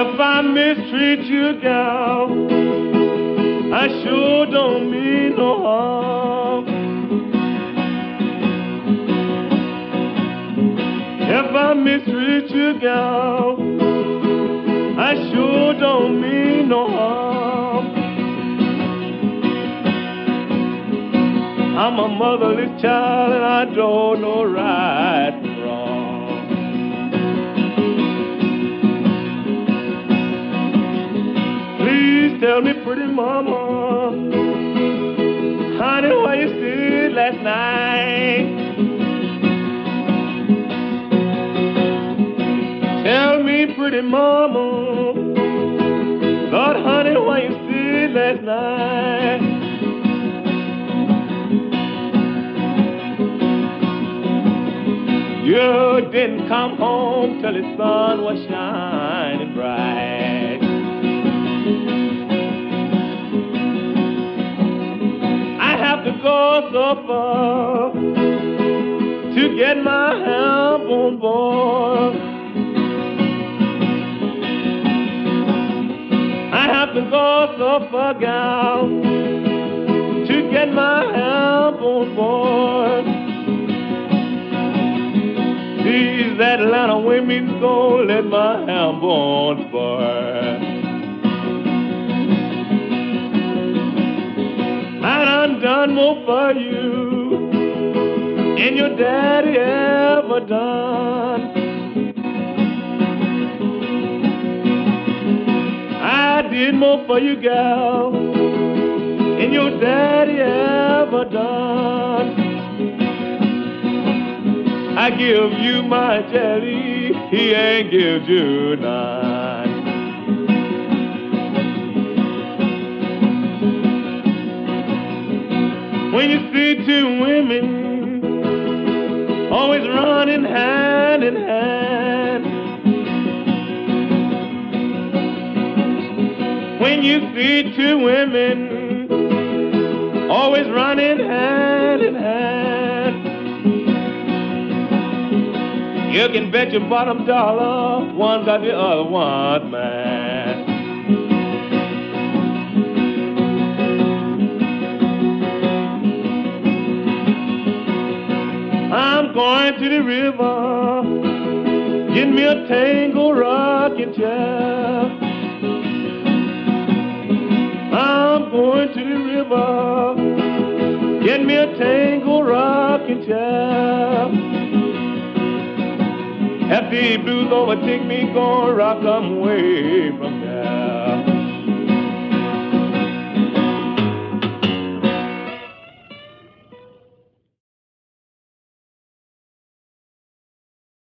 If I mistreat you, gal, I sure don't mean no harm. If I mistreat you, gal, I sure don't mean no harm. I'm a motherless child and I don't know right mama, honey, where you stood last night? Tell me, pretty mama, Lord, honey, where you stood last night? You didn't come home till the sun was shining bright. To go to get my help on board. I have to go so far, gal, to get my help on board. These Atlanta women gon' let my ham on spoil. I done more for you than your daddy ever done. I did more for you, gal, than your daddy ever done. I give you my jelly, he ain't give you none. When you see two women always running hand in hand. When you see two women always running hand in hand. You can bet your bottom dollar one got the other one, man. I'm going to the river, get me a tango rocking chair. I'm going to the river, get me a tango rocking chair. The blues overtake me, gonna rock 'em way from there.